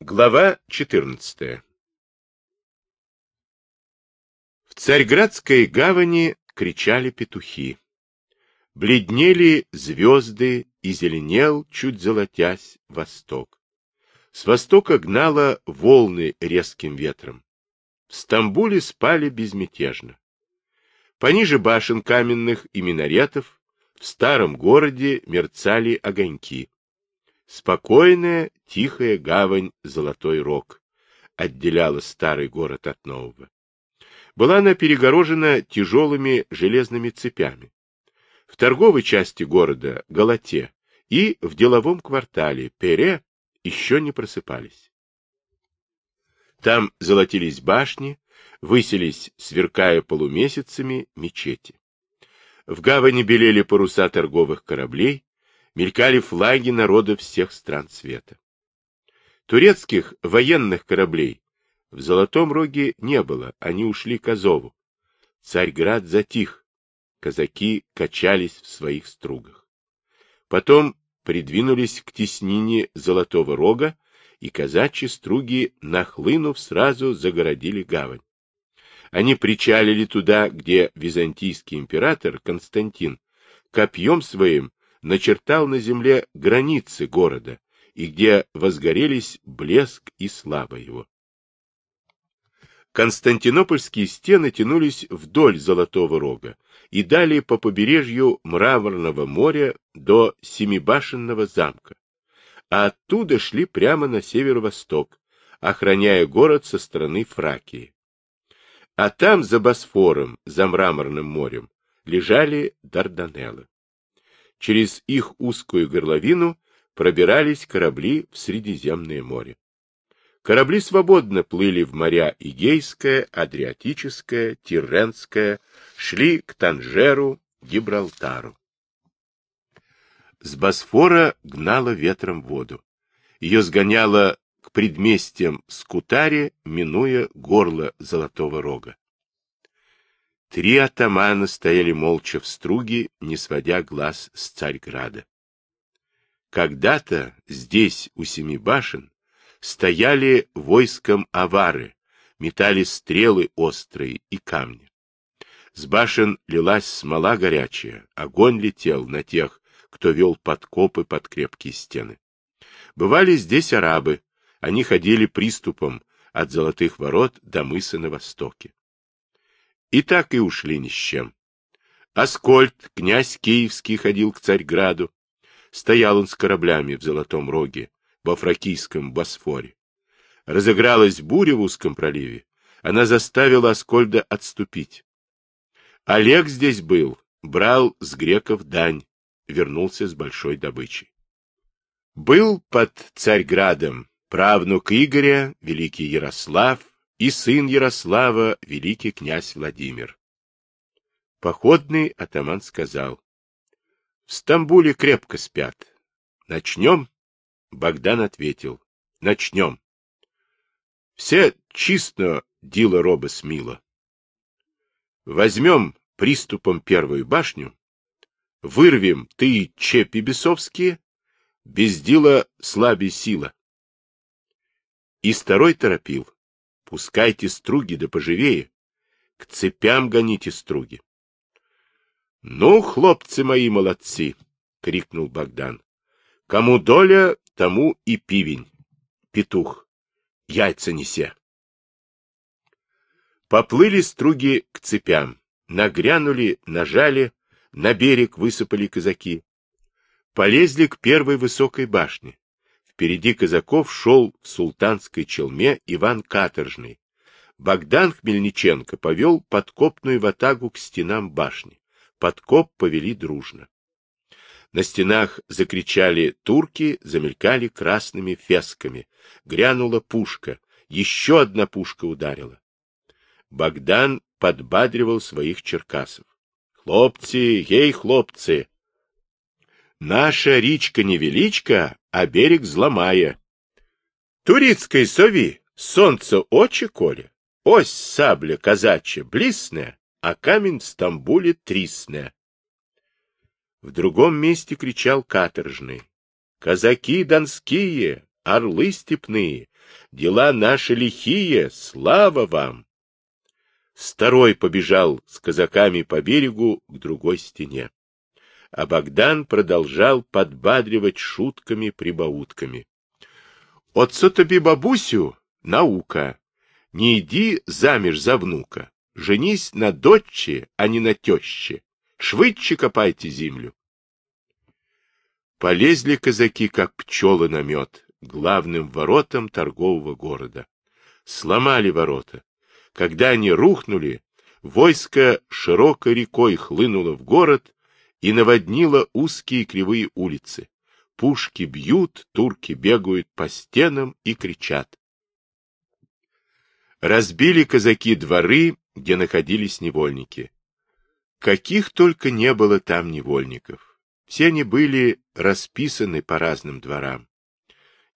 Глава 14 В Царьградской гавани кричали петухи. Бледнели звезды и зеленел, чуть золотясь, восток. С востока гнало волны резким ветром. В Стамбуле спали безмятежно. Пониже башен каменных и минаретов в старом городе мерцали огоньки. Спокойная, тихая гавань Золотой Рог отделяла старый город от нового. Была она перегорожена тяжелыми железными цепями. В торговой части города, Галате, и в деловом квартале, Пере, еще не просыпались. Там золотились башни, высились, сверкая полумесяцами, мечети. В гавани белели паруса торговых кораблей, мелькали флаги народов всех стран света. Турецких военных кораблей в Золотом Роге не было, они ушли к Азову. Царьград затих, казаки качались в своих стругах. Потом придвинулись к теснине Золотого Рога, и казачьи струги, нахлынув, сразу загородили гавань. Они причалили туда, где византийский император Константин копьем своим начертал на земле границы города, и где возгорелись блеск и слава его. Константинопольские стены тянулись вдоль Золотого Рога и далее по побережью Мраморного моря до Семибашенного замка, а оттуда шли прямо на северо-восток, охраняя город со стороны Фракии. А там, за Босфором, за Мраморным морем, лежали Дарданеллы. Через их узкую горловину пробирались корабли в Средиземное море. Корабли свободно плыли в моря Игейское, Адриатическое, Тирренское, шли к Танжеру, Гибралтару. С Босфора гнало ветром воду. Ее сгоняло к предместьям Скутаре, минуя горло Золотого Рога. Три атамана стояли молча в струге, не сводя глаз с Царьграда. Когда-то здесь, у семи башен, стояли войском авары, метали стрелы острые и камни. С башен лилась смола горячая, огонь летел на тех, кто вел подкопы под крепкие стены. Бывали здесь арабы, они ходили приступом от золотых ворот до мыса на востоке. И так и ушли ни с чем. Аскольд, князь Киевский, ходил к Царьграду. Стоял он с кораблями в Золотом Роге, во Фракийском Босфоре. Разыгралась буря в узком проливе. Она заставила Аскольда отступить. Олег здесь был, брал с греков дань, вернулся с большой добычей. Был под Царьградом правнук Игоря, великий Ярослав, и сын Ярослава, великий князь Владимир. Походный атаман сказал, — В Стамбуле крепко спят. Начнем? Богдан ответил, — Начнем. Все чисто дила роба смило. Возьмем приступом первую башню, вырвем ты чепи бесовские, без дела слабей сила. И второй торопил. Пускайте струги да поживее. К цепям гоните струги. — Ну, хлопцы мои молодцы! — крикнул Богдан. — Кому доля, тому и пивень. Петух, яйца неся. Поплыли струги к цепям, нагрянули, нажали, на берег высыпали казаки. Полезли к первой высокой башне. Впереди казаков шел в султанской челме Иван Каторжный. Богдан Хмельниченко повел подкопную ватагу к стенам башни. Подкоп повели дружно. На стенах закричали турки, замелькали красными фесками. Грянула пушка. Еще одна пушка ударила. Богдан подбадривал своих черкасов. — Хлопцы, ей, хлопцы! Наша речка невеличка, а берег зломая. Турицкой сови солнце очи коли, ось сабля казачья блисная, а камень в Стамбуле трисная. В другом месте кричал каторжный. Казаки донские, орлы степные, дела наши лихие, слава вам! Старой побежал с казаками по берегу к другой стене А Богдан продолжал подбадривать шутками-прибаутками. Отцу тобі, бабусю, наука. Не иди заміж за внука. Женись на дочці, а не на тещі. Швидше копайте землю. Полезли казаки, как пчелы на мед, главным воротам торгового города. Сломали ворота. Когда они рухнули, войско широкой рекой хлынуло в город и наводнило узкие кривые улицы. Пушки бьют, турки бегают по стенам и кричат. Разбили казаки дворы, где находились невольники. Каких только не было там невольников. Все они были расписаны по разным дворам.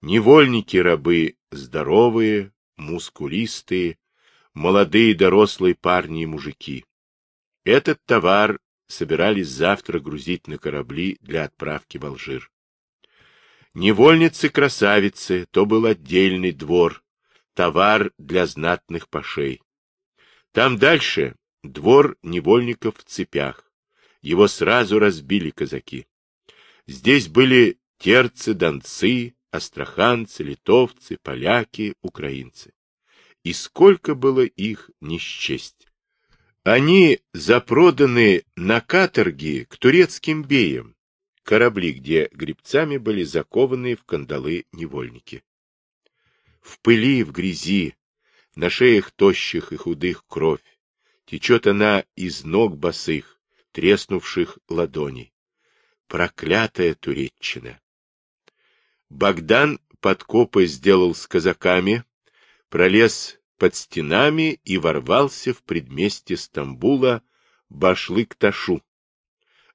Невольники-рабы здоровые, мускулистые, молодые дорослые парни и мужики. Этот товар собирались завтра грузить на корабли для отправки в Алжир. Невольницы-красавицы, то был отдельный двор, товар для знатных пашей. Там дальше двор невольников в цепях. Его сразу разбили казаки. Здесь были терцы, донцы, астраханцы, литовцы, поляки, украинцы. И сколько было их не счесть. Они запроданы на каторги к турецким беям, корабли, где гребцами были закованы в кандалы невольники. В пыли, в грязи, на шеях тощих и худых кровь, течет она из ног босых, треснувших ладоней. Проклятая Туреччина! Богдан подкопы сделал с казаками, пролез под стенами и ворвался в предместье Стамбула Башлык-Ташу,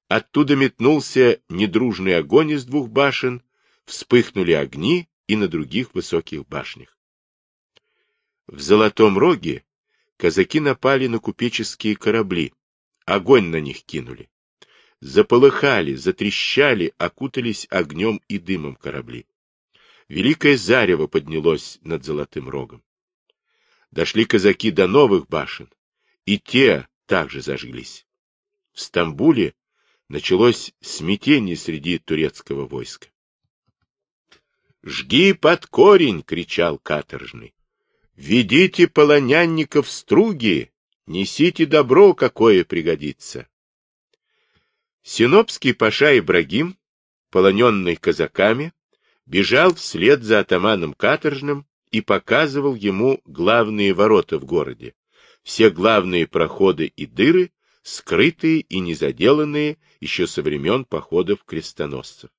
Оттуда метнулся недружный огонь из двух башен, вспыхнули огни и на других высоких башнях. В Золотом Роге казаки напали на купеческие корабли, огонь на них кинули. Заполыхали, затрещали, окутались огнем и дымом корабли. Великое зарево поднялось над Золотым Рогом. Дошли казаки до новых башен, и те также зажглись. В Стамбуле началось смятение среди турецкого войска. «Жги под корень!» — кричал каторжный. «Ведите полонянников в струги! Несите добро, какое пригодится!» Синопский паша Ибрагим, полоненный казаками, бежал вслед за атаманом каторжным и показывал ему главные ворота в городе, все главные проходы и дыры, скрытые и незаделанные еще со времен походов крестоносцев.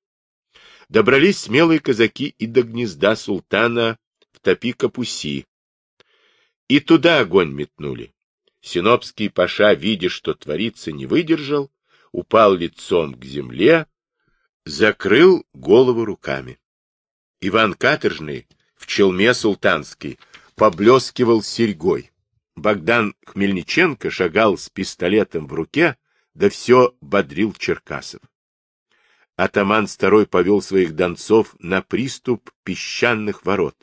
Добрались смелые казаки и до гнезда султана в Топи-Капуси. И туда огонь метнули. Синопский паша, видя, что творится, не выдержал, упал лицом к земле, закрыл голову руками. Иван Каторжный челме султанский поблескивал серьгой. Богдан Хмельниченко шагал с пистолетом в руке, да все бодрил Черкасов. Атаман Старой повел своих донцов на приступ песчаных ворот,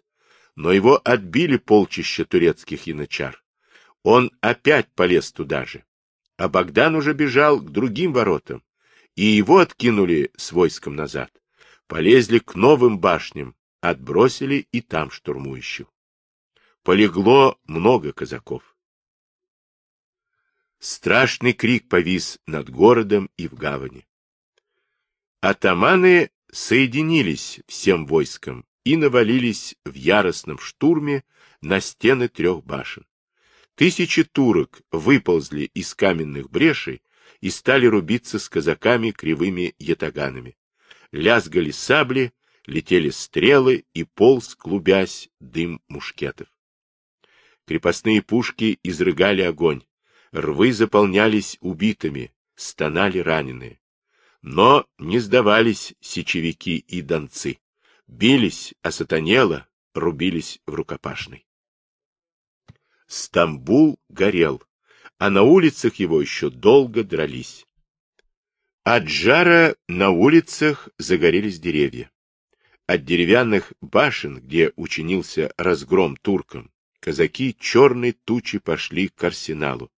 но его отбили полчища турецких янычар. Он опять полез туда же, а Богдан уже бежал к другим воротам, и его откинули с войском назад. Полезли к новым башням, отбросили и там штурмующих полегло много казаков. Страшный крик повис над городом и в гавани. Атаманы соединились всем войском и навалились в яростном штурме на стены трех башен. Тысячи турок выползли из каменных брешей и стали рубиться с казаками кривыми ятаганами. Лязгали сабли, летели стрелы и полз, клубясь, дым мушкетов. Крепостные пушки изрыгали огонь, рвы заполнялись убитыми, стонали раненые. Но не сдавались сечевики и донцы. Бились, осатанело, рубились в рукопашной. Стамбул горел, а на улицах его еще долго дрались. От жара на улицах загорелись деревья. От деревянных башен, где учинился разгром туркам, казаки черной тучи пошли к арсеналу.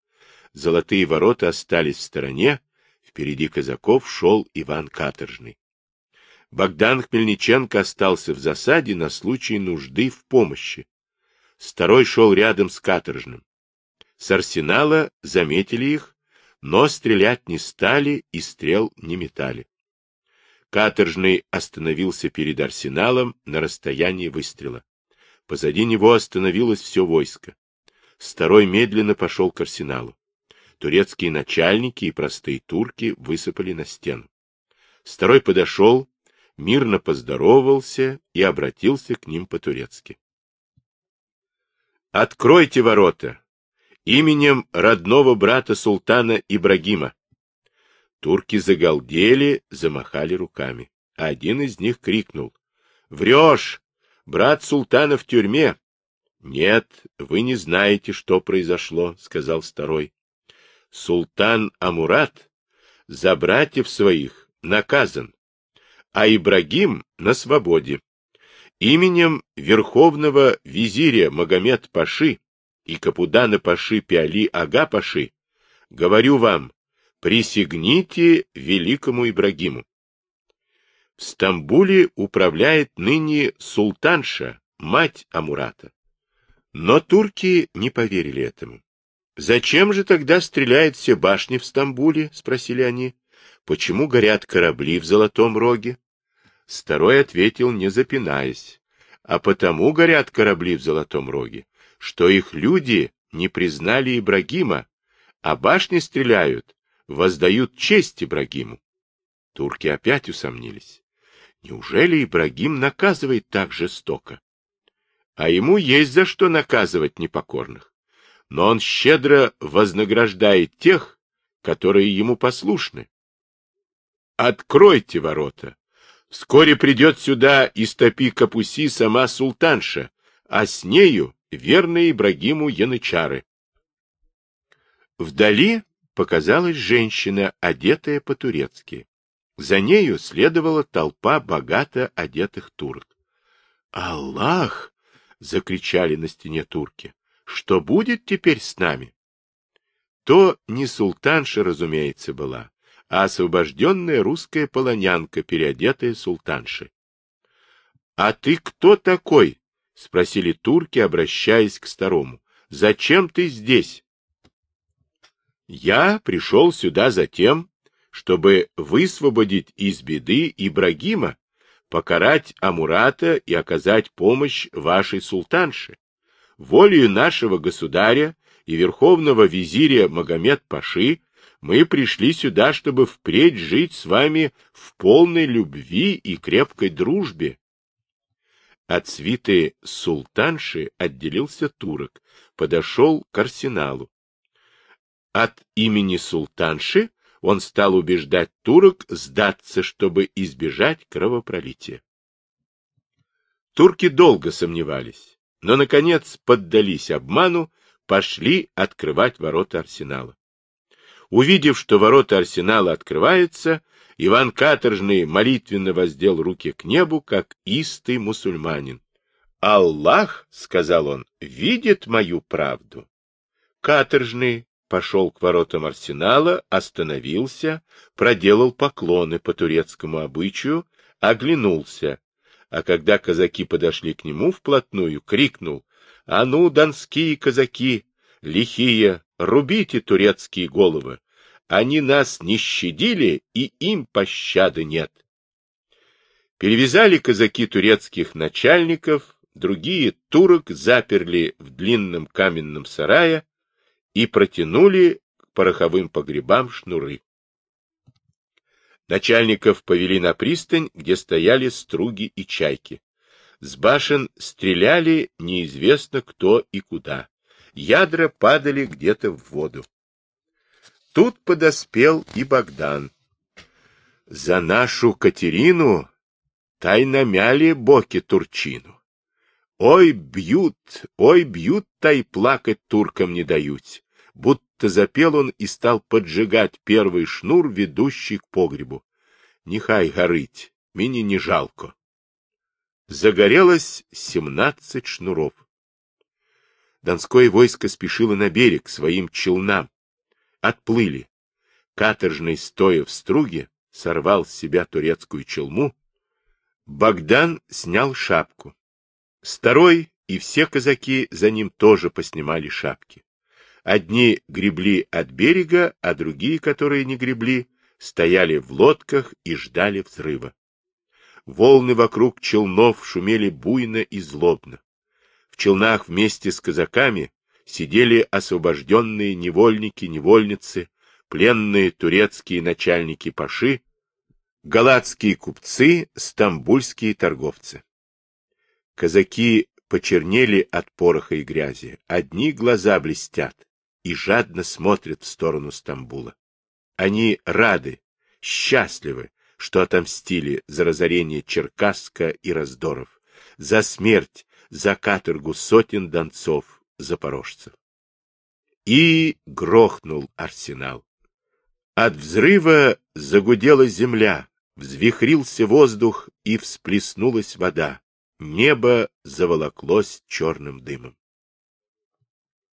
Золотые ворота остались в стороне, впереди казаков шел Иван Каторжный. Богдан Хмельниченко остался в засаде на случай нужды в помощи. Второй шел рядом с Каторжным. С арсенала заметили их, но стрелять не стали и стрел не метали. Каторжный остановился перед арсеналом на расстоянии выстрела. Позади него остановилось все войско. Второй медленно пошел к арсеналу. Турецкие начальники и простые турки высыпали на стену. Второй подошел, мирно поздоровался и обратился к ним по-турецки. «Откройте ворота! Именем родного брата султана Ибрагима!» Турки загалдели, замахали руками. Один из них крикнул. — Врешь! Брат султана в тюрьме! — Нет, вы не знаете, что произошло, — сказал второй. Султан Амурат за братьев своих наказан, а Ибрагим на свободе. Именем верховного визиря Магомед Паши и Капудана Паши Пиали Ага Паши говорю вам, Присягните великому Ибрагиму. В Стамбуле управляет ныне султанша, мать Амурата. Но турки не поверили этому. «Зачем же тогда стреляют все башни в Стамбуле?» — спросили они. «Почему горят корабли в Золотом Роге?» Старой ответил, не запинаясь. «А потому горят корабли в Золотом Роге, что их люди не признали Ибрагима, а башни стреляют, воздают честь Ибрагиму. Турки опять усомнились. Неужели Ибрагим наказывает так жестоко? А ему есть за что наказывать непокорных. Но он щедро вознаграждает тех, которые ему послушны. Откройте ворота. Вскоре придет сюда из топи Капуси сама султанша, а с нею верные Ибрагиму янычары. Вдали показалась женщина, одетая по-турецки. За нею следовала толпа богато одетых турок. «Аллах!» — закричали на стене турки. «Что будет теперь с нами?» То не султанша, разумеется, была, а освобожденная русская полонянка, переодетая султаншей. — А ты кто такой? — спросили турки, обращаясь к старому. — Зачем ты здесь? Я пришел сюда за тем, чтобы высвободить из беды Ибрагима, покарать Амурата и оказать помощь вашей султанше. Волею нашего государя и верховного визиря Магомед-Паши мы пришли сюда, чтобы впредь жить с вами в полной любви и крепкой дружбе. От свиты султанши отделился турок, подошел к арсеналу. От имени султанши он стал убеждать турок сдаться, чтобы избежать кровопролития. Турки долго сомневались, но, наконец, поддались обману, пошли открывать ворота арсенала. Увидев, что ворота арсенала открываются, Иван Каторжный молитвенно воздел руки к небу, как истый мусульманин. «Аллах, — сказал он, — видит мою правду». Каторжный пошел к воротам арсенала, остановился, проделал поклоны по турецкому обычаю, оглянулся, а когда казаки подошли к нему вплотную, крикнул «А ну, донские казаки, лихие, рубите турецкие головы! Они нас не щадили, и им пощады нет!» Перевязали казаки турецких начальников, другие турок заперли в длинном каменном сарае, и протянули к пороховым погребам шнуры. Начальников повели на пристань, где стояли струги и чайки. С башен стреляли неизвестно кто и куда. Ядра падали где-то в воду. Тут подоспел и Богдан. За нашу Катерину тайно мяли боки турчину. Ой, бьют, ой, бьют, тай плакать туркам не дают будто запел он и стал поджигать первый шнур, ведущий к погребу. Нехай горить, мені не жалко. загорелось семнадцать шнуров. Донское войско спешило на берег своим челнам. Отплыли. Каторжный, стоя в струге, сорвал с себя турецкую челму. Богдан снял шапку. Старой и все казаки за ним тоже поснимали шапки. Одни гребли от берега, а другие, которые не гребли, стояли в лодках и ждали взрыва. Волны вокруг челнов шумели буйно и злобно. В челнах вместе с казаками сидели освобожденные невольники-невольницы, пленные турецкие начальники паши, галатские купцы, стамбульские торговцы. Казаки почернели от пороха и грязи, одни глаза блестят и жадно смотрят в сторону Стамбула. Они рады, счастливы, что отомстили за разорение Черкасска и Раздоров, за смерть, за каторгу сотен донцов, запорожцев. И грохнул арсенал. От взрыва загудела земля, взвихрился воздух и всплеснулась вода. Небо заволоклось черным дымом.